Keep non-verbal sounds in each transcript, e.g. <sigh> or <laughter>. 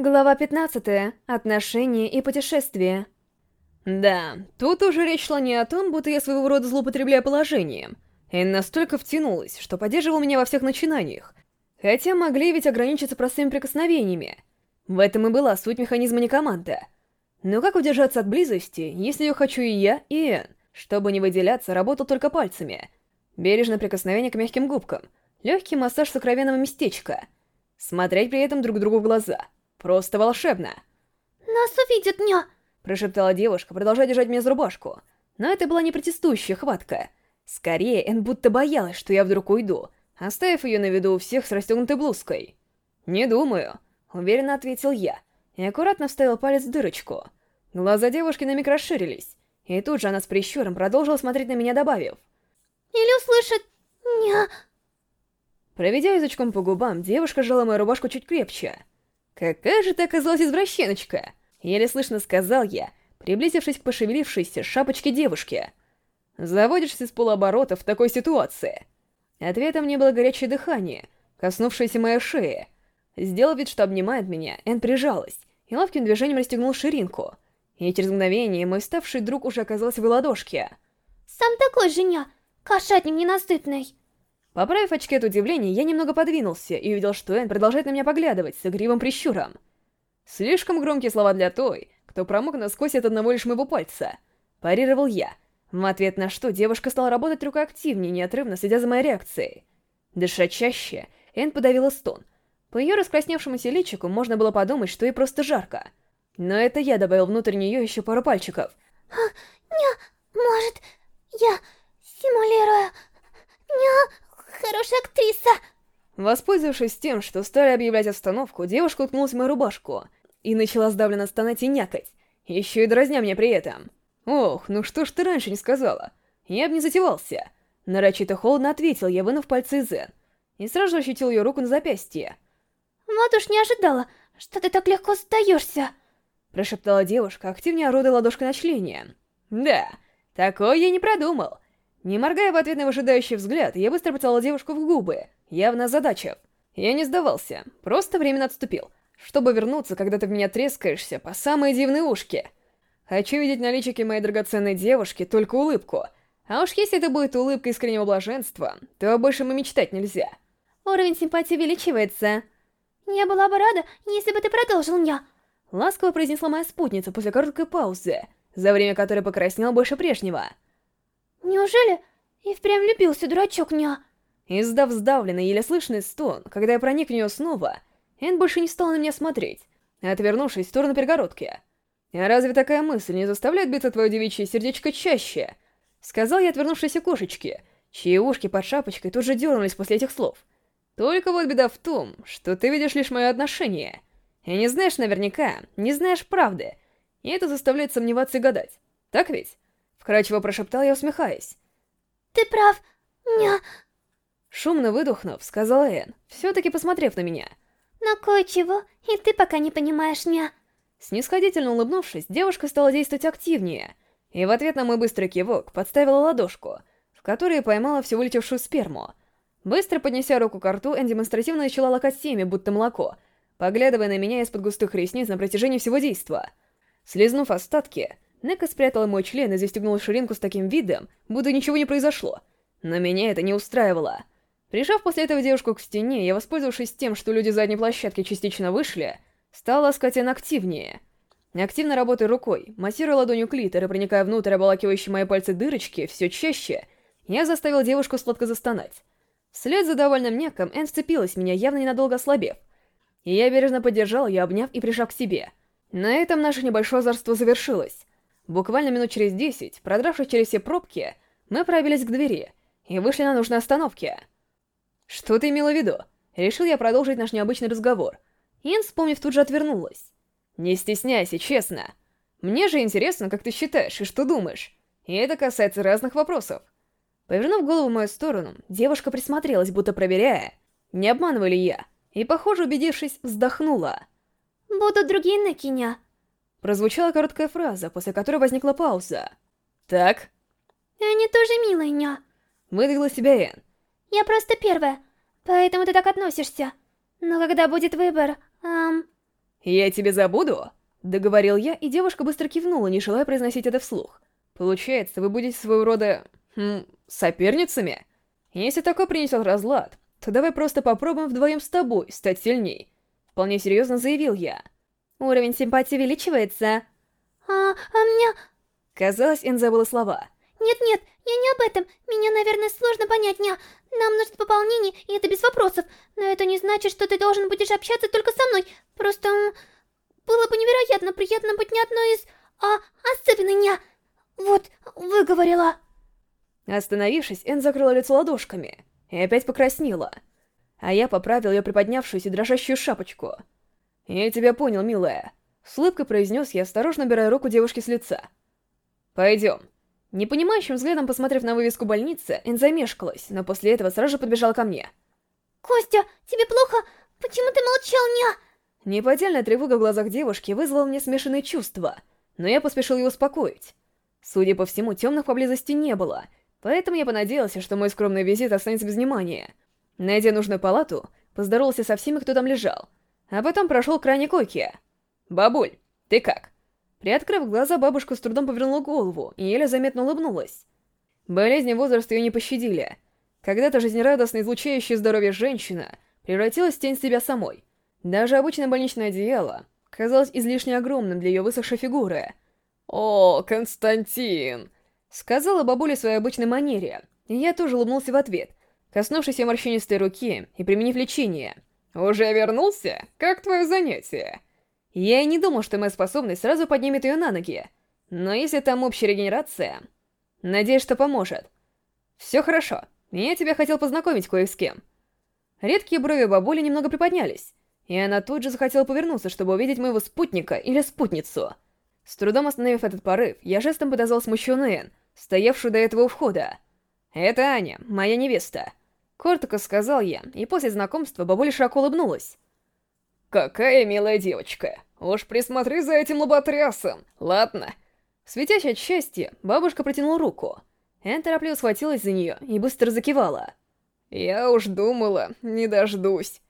Глава 15. Отношения и путешествия. Да, тут уже речь шла не о том, будто я своего рода злоупотребляю положением. И настолько втянулась, что поддерживал меня во всех начинаниях. Хотя могли ведь ограничиться простыми прикосновениями. В этом и была суть механизма некоманда. Но как удержаться от близости, если ее хочу и я, и Энн? Чтобы не выделяться, работал только пальцами. Бережное прикосновение к мягким губкам. Легкий массаж сокровенного местечка. Смотреть при этом друг другу в глаза — Просто волшебно!» «Нас увидят, ня!» Прошептала девушка, продолжая держать меня за рубашку. Но это была не протестующая хватка. Скорее, Эн будто боялась, что я вдруг уйду, оставив ее на виду у всех с расстегнутой блузкой. «Не думаю», — уверенно ответил я, и аккуратно вставил палец в дырочку. Глаза девушки на миг расширились, и тут же она с прищуром продолжила смотреть на меня, добавив. «Или услышит... ня...» Проведя язычком по губам, девушка сжала мою рубашку чуть крепче — «Какая же ты оказалась извращеночка!» Еле слышно сказал я, приблизившись к пошевелившейся шапочке девушки. «Заводишься с полуоборота в такой ситуации?» Ответом мне было горячее дыхание, коснувшееся моей шеи. Сделав вид, что обнимает меня, Энн прижалась и ловким движением расстегнул ширинку. И через мгновение мой ставший друг уже оказался в ладошке. «Сам такой женя, кошатник ненасытный!» Поправив очки от удивления, я немного подвинулся и увидел, что Энн продолжает на меня поглядывать с игривым прищуром. Слишком громкие слова для той, кто промок насквозь от одного лишь моего пальца. Парировал я. В ответ на что девушка стала работать рукой активнее, неотрывно следя за моей реакцией. Дыша чаще, Энн подавила стон. По ее раскрасневшемуся личику можно было подумать, что ей просто жарко. Но это я добавил внутрь нее еще пару пальчиков. А, «Ня, может, я симулирую... Ня, хорошая актриса!» Воспользовавшись тем, что стали объявлять остановку, девушка уткнулась в мою рубашку и начала сдавленно стонать и някать, еще и дразня меня при этом. «Ох, ну что ж ты раньше не сказала? Я бы не затевался!» Нарочито холодно ответил я, вынув пальцы из Зен, и сразу же ощутил ее руку на запястье. «Вот уж не ожидала, что ты так легко сдаешься!» Прошептала девушка, активнее орудая ладошкой на члене. «Да, такое я не продумал!» Не моргая в ответ на выжидающий взгляд, я быстро поцеловал девушку в губы, явно задача. Я не сдавался, просто временно отступил, чтобы вернуться, когда ты в меня трескаешься по самой дивной ушке. Хочу видеть на личике моей драгоценной девушки только улыбку, а уж если это будет улыбка искреннего блаженства, то больше мы мечтать нельзя. Уровень симпатии увеличивается. Я была бы рада, если бы ты продолжил меня. Ласково произнесла моя спутница после короткой паузы, за время которой покраснел больше прежнего. Неужели и впрямь любился дурачок ня? Издав сдавленный, еле слышный стон, когда я проник в нее снова, Энн больше не стал на меня смотреть, отвернувшись в сторону перегородки. «А разве такая мысль не заставляет биться твое девичье сердечко чаще?» Сказал я отвернувшейся кошечке, чьи ушки под шапочкой тут же дернулись после этих слов. «Только вот беда в том, что ты видишь лишь мое отношение, и не знаешь наверняка, не знаешь правды, и это заставляет сомневаться и гадать. Так ведь?» Вкрадчиво прошептал я, усмехаясь. «Ты прав, ня...» Шумно выдохнув, сказала Энн, все-таки посмотрев на меня. «Но кое-чего, и ты пока не понимаешь, ня...» Снисходительно улыбнувшись, девушка стала действовать активнее, и в ответ на мой быстрый кивок подставила ладошку, в которой поймала всю вылетевшую сперму. Быстро поднеся руку к рту, Энн демонстративно начала лакать семя, будто молоко, поглядывая на меня из-под густых ресниц на протяжении всего действа. Слизнув остатки, Нека спрятала мой член и застегнула ширинку с таким видом, будто ничего не произошло. Но меня это не устраивало. Прижав после этого девушку к стене, я, воспользовавшись тем, что люди задней площадки частично вышли, стала ласкать Энн активнее. Активно работая рукой, массируя ладонью клитор и проникая внутрь обволакивающие мои пальцы дырочки все чаще, я заставил девушку сладко застонать. Вслед за довольным неком Энн вцепилась меня, явно ненадолго ослабев. И я бережно поддержал ее, обняв и прижав к себе. На этом наше небольшое озорство завершилось. Буквально минут через десять, продравшись через все пробки, мы пробились к двери и вышли на нужной остановке. «Что ты имела в виду?» Решил я продолжить наш необычный разговор. Ин, вспомнив, тут же отвернулась. «Не стесняйся, честно. Мне же интересно, как ты считаешь и что думаешь. И это касается разных вопросов». Повернув голову в мою сторону, девушка присмотрелась, будто проверяя, не обманывали я, и, похоже, убедившись, вздохнула. «Будут другие Некиня», Прозвучала короткая фраза, после которой возникла пауза. «Так?» «Они тоже милые, ня». Выдвигла себя Энн. «Я просто первая, поэтому ты так относишься. Но когда будет выбор, эм...» «Я тебе забуду?» — договорил я, и девушка быстро кивнула, не желая произносить это вслух. «Получается, вы будете своего рода... Хм, соперницами? Если такой принесет разлад, то давай просто попробуем вдвоем с тобой стать сильней», — вполне серьезно заявил я. Уровень симпатии увеличивается. А, а мне... Казалось, Эн забыла слова. Нет-нет, я не об этом. Меня, наверное, сложно понять, ня. Нам нужно пополнение, и это без вопросов. Но это не значит, что ты должен будешь общаться только со мной. Просто... Было бы невероятно приятно быть не одной из... А, особенно ня. Вот, выговорила. Остановившись, Эн закрыла лицо ладошками и опять покраснела. А я поправил ее приподнявшуюся дрожащую шапочку. «Я тебя понял, милая», — с улыбкой произнес я, осторожно убирая руку девушки с лица. «Пойдем». Непонимающим взглядом посмотрев на вывеску больницы, Эн замешкалась, но после этого сразу же подбежал ко мне. «Костя, тебе плохо? Почему ты молчал, ня?» Неподдельная тревога в глазах девушки вызвала мне смешанные чувства, но я поспешил ее успокоить. Судя по всему, темных поблизости не было, поэтому я понадеялся, что мой скромный визит останется без внимания. Найдя нужную палату, поздоровался со всеми, кто там лежал, а потом прошел к крайней койке. «Бабуль, ты как?» Приоткрыв глаза, бабушка с трудом повернула голову и еле заметно улыбнулась. Болезни возраста ее не пощадили. Когда-то жизнерадостно излучающая здоровье женщина превратилась в тень себя самой. Даже обычное больничное одеяло казалось излишне огромным для ее высохшей фигуры. «О, Константин!» — сказала бабуля своей обычной манере, и я тоже улыбнулся в ответ, коснувшись ее морщинистой руки и применив лечение. «Уже вернулся? Как твое занятие?» Я не думал, что моя способность сразу поднимет ее на ноги. Но если там общая регенерация... Надеюсь, что поможет. Все хорошо. Я тебя хотел познакомить кое с кем. Редкие брови бабули немного приподнялись, и она тут же захотела повернуться, чтобы увидеть моего спутника или спутницу. С трудом остановив этот порыв, я жестом подозвал смущенную Энн, стоявшую до этого у входа. «Это Аня, моя невеста», — коротко сказал я, и после знакомства бабуля широко улыбнулась. «Какая милая девочка!» Уж присмотри за этим лоботрясом, ладно?» Светясь от счастья, бабушка протянула руку. Энн торопливо схватилась за нее и быстро закивала. «Я уж думала, не дождусь».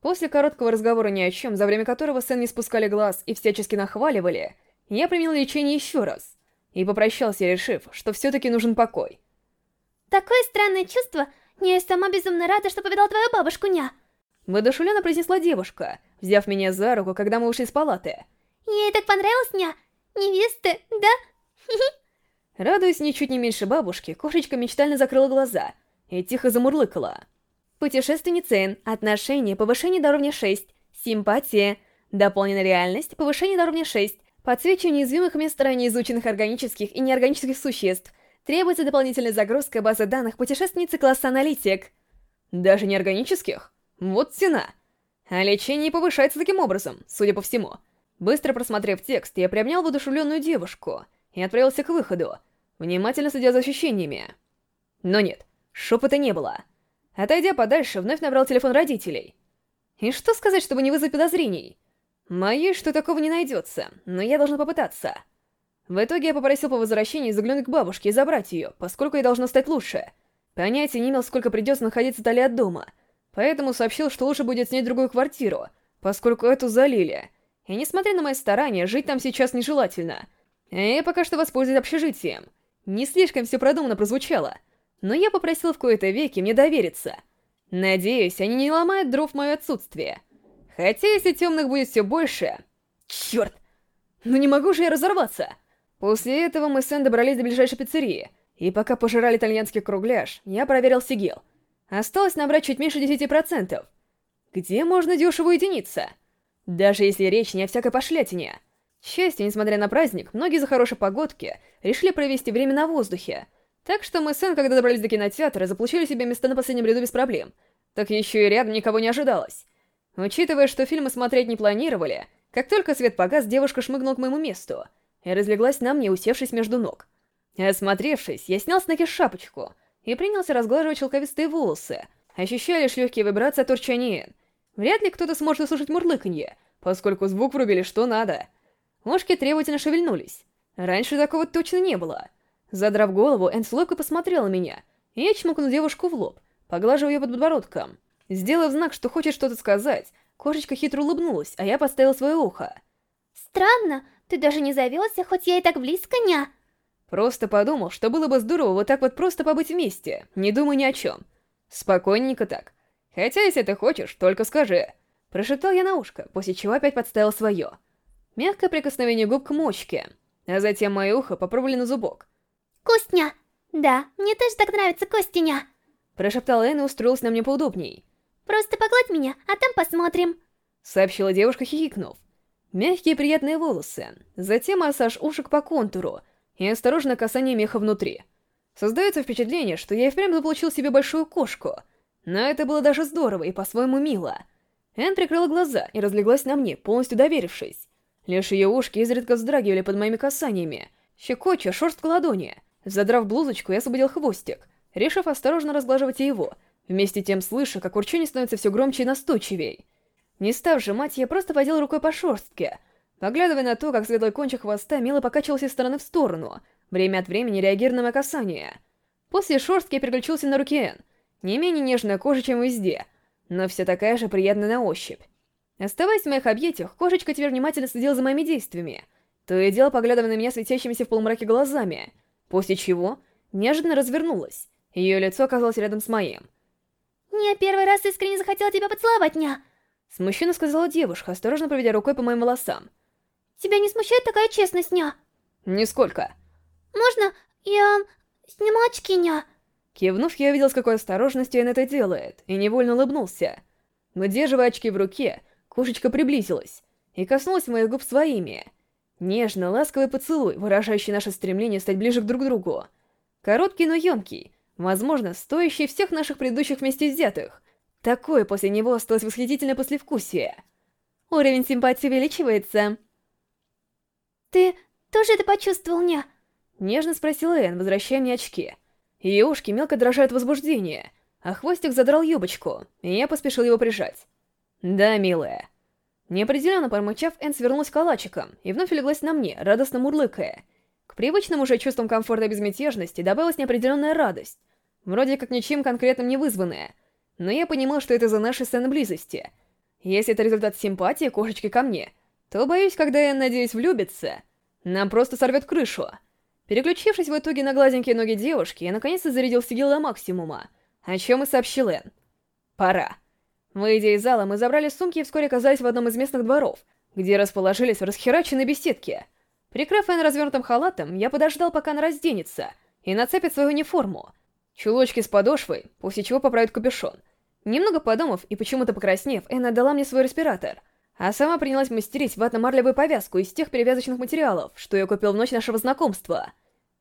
После короткого разговора ни о чем, за время которого Сэн не спускали глаз и всячески нахваливали, я применил лечение еще раз и попрощался, решив, что все-таки нужен покой. Такое странное чувство. Я сама безумно рада, что повидал твою бабушку, ня. Воодушевленно произнесла девушка, взяв меня за руку, когда мы ушли из палаты. Ей так понравилось, ня? Невесты, да? <laughs> Радуясь ничуть не меньше бабушки, кошечка мечтально закрыла глаза и тихо замурлыкала. Путешественница Н. Отношения, повышение до уровня 6. Симпатия. Дополненная реальность, повышение до уровня 6. Подсвечивание уязвимых мест ранее изученных органических и неорганических существ. Требуется дополнительная загрузка базы данных путешественницы класса аналитик. Даже неорганических? Вот стена. А лечение повышается таким образом, судя по всему. Быстро просмотрев текст, я приобнял воодушевленную девушку и отправился к выходу, внимательно следя за ощущениями. Но нет, шепота не было. Отойдя подальше, вновь набрал телефон родителей. И что сказать, чтобы не вызвать подозрений? Моей что такого не найдется, но я должен попытаться. В итоге я попросил по возвращении заглянуть к бабушке и забрать ее, поскольку ей должно стать лучше. Понятия не имел, сколько придется находиться вдали от дома — Поэтому сообщил, что лучше будет снять другую квартиру, поскольку эту залили. И несмотря на мои старания, жить там сейчас нежелательно. Я пока что воспользуюсь общежитием. Не слишком все продуманно прозвучало, но я попросил в кои-то веки мне довериться. Надеюсь, они не ломают дров в мое отсутствие. Хотя если темных будет все больше... Черт! Ну не могу же я разорваться! После этого мы с Эн добрались до ближайшей пиццерии, и пока пожирали итальянский кругляш, я проверил сигил. Осталось набрать чуть меньше 10%. Где можно дешево уединиться? Даже если речь не о всякой пошлятине. К счастью, несмотря на праздник, многие за хорошей погодки решили провести время на воздухе. Так что мы с Эн, когда добрались до кинотеатра, заполучили себе места на последнем ряду без проблем. Так еще и рядом никого не ожидалось. Учитывая, что фильмы смотреть не планировали, как только свет погас, девушка шмыгнула к моему месту и разлеглась на мне, усевшись между ног. Осмотревшись, я снял с ноги шапочку — и принялся разглаживать шелковистые волосы, ощущая лишь легкие вибрации от урчания. Вряд ли кто-то сможет услышать мурлыканье, поскольку звук врубили что надо. Ушки требовательно шевельнулись. Раньше такого точно не было. Задрав голову, Энн с улыбкой посмотрела на меня, я чмокнул девушку в лоб, поглаживая ее под подбородком. Сделав знак, что хочет что-то сказать, кошечка хитро улыбнулась, а я подставил свое ухо. Странно, ты даже не завелся, хоть я и так близко, ня. Просто подумал, что было бы здорово вот так вот просто побыть вместе, не думая ни о чем. Спокойненько так. Хотя, если ты хочешь, только скажи. Прошептал я на ушко, после чего опять подставил свое. Мягкое прикосновение губ к мочке, а затем мое ухо попробовали на зубок. Костня! Да, мне тоже так нравится Костяня. Прошептала Энн и устроилась на мне поудобней. Просто погладь меня, а там посмотрим. Сообщила девушка, хихикнув. Мягкие приятные волосы, затем массаж ушек по контуру и осторожное касание меха внутри. Создается впечатление, что я и впрямь заполучил себе большую кошку, но это было даже здорово и по-своему мило. Энн прикрыла глаза и разлеглась на мне, полностью доверившись. Лишь ее ушки изредка вздрагивали под моими касаниями, щекоча шерстку ладони. Задрав блузочку, я освободил хвостик, решив осторожно разглаживать его, вместе тем слыша, как урчание становится все громче и настойчивей. Не став сжимать, я просто водил рукой по шерстке, поглядывая на то, как светлый кончик хвоста мило покачивался из стороны в сторону, время от времени реагируя на мои касания. После шерстки я переключился на руки Энн, не менее нежная кожа, чем везде, но все такая же приятная на ощупь. Оставаясь в моих объятиях, кошечка теперь внимательно следила за моими действиями, то и дело поглядывая на меня светящимися в полумраке глазами, после чего неожиданно развернулась, ее лицо оказалось рядом с моим. «Я первый раз искренне захотела тебя поцеловать, ня!» Смущенно сказала девушка, осторожно проведя рукой по моим волосам. «Тебя не смущает такая честность, ня?» «Нисколько». «Можно я сниму очки, ня?» Кивнув, я увидел, с какой осторожностью он это делает, и невольно улыбнулся. Удерживая очки в руке, кошечка приблизилась и коснулась моих губ своими. Нежно, ласковый поцелуй, выражающий наше стремление стать ближе к друг другу. Короткий, но емкий, возможно, стоящий всех наших предыдущих вместе взятых. Такое после него осталось восхитительное послевкусие. Уровень симпатии увеличивается. «Ты тоже это почувствовал, ня?» Нежно спросила Энн, возвращая мне очки. Ее ушки мелко дрожат от возбуждения, а хвостик задрал юбочку, и я поспешил его прижать. «Да, милая». Неопределенно промычав, Энн свернулась калачиком и вновь леглась на мне, радостно мурлыкая. К привычным уже чувствам комфорта и безмятежности добавилась неопределенная радость, вроде как ничем конкретным не вызванная, но я понимал, что это за наши сцены близости. Если это результат симпатии кошечки ко мне, то, боюсь, когда Энн, надеюсь, влюбится, нам просто сорвет крышу. Переключившись в итоге на гладенькие ноги девушки, я наконец-то зарядил сигил до максимума, о чем и сообщил Энн. Пора. Выйдя из зала, мы забрали сумки и вскоре оказались в одном из местных дворов, где расположились в расхераченной беседке. Прикрыв Энн развернутым халатом, я подождал, пока она разденется, и нацепит свою униформу. Чулочки с подошвой, после чего поправит капюшон. Немного подумав и почему-то покраснев, Энн отдала мне свой респиратор, а сама принялась мастерить ватно-марлевую повязку из тех перевязочных материалов, что я купил в ночь нашего знакомства.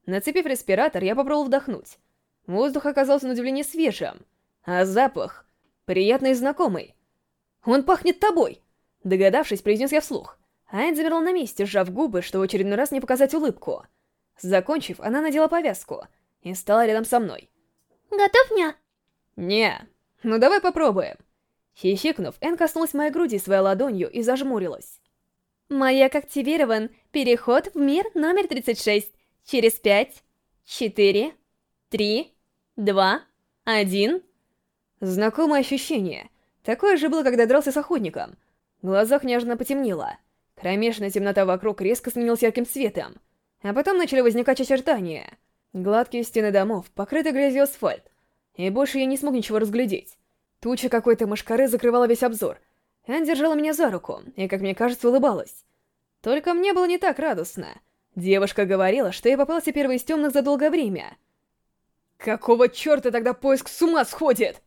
Нацепив респиратор, я попробовал вдохнуть. Воздух оказался на удивление свежим, а запах — приятный и знакомый. «Он пахнет тобой!» Догадавшись, произнес я вслух. Айн замерла на месте, сжав губы, чтобы в очередной раз не показать улыбку. Закончив, она надела повязку и стала рядом со мной. «Готов, ня?» «Не, ну давай попробуем». Хихикнув, Эн коснулась моей груди своей ладонью и зажмурилась. Маяк активирован. Переход в мир номер 36. Через 5, 4, 3, 2, 1. Знакомое ощущение. Такое же было, когда дрался с охотником. В глазах неожиданно потемнело. Кромешная темнота вокруг резко сменилась ярким светом. А потом начали возникать очертания. Гладкие стены домов, покрыты грязью асфальт. И больше я не смог ничего разглядеть. Туча какой-то мошкары закрывала весь обзор. Эн держала меня за руку и, как мне кажется, улыбалась. Только мне было не так радостно. Девушка говорила, что я попался первый из темных за долгое время. Какого черта тогда поиск с ума сходит?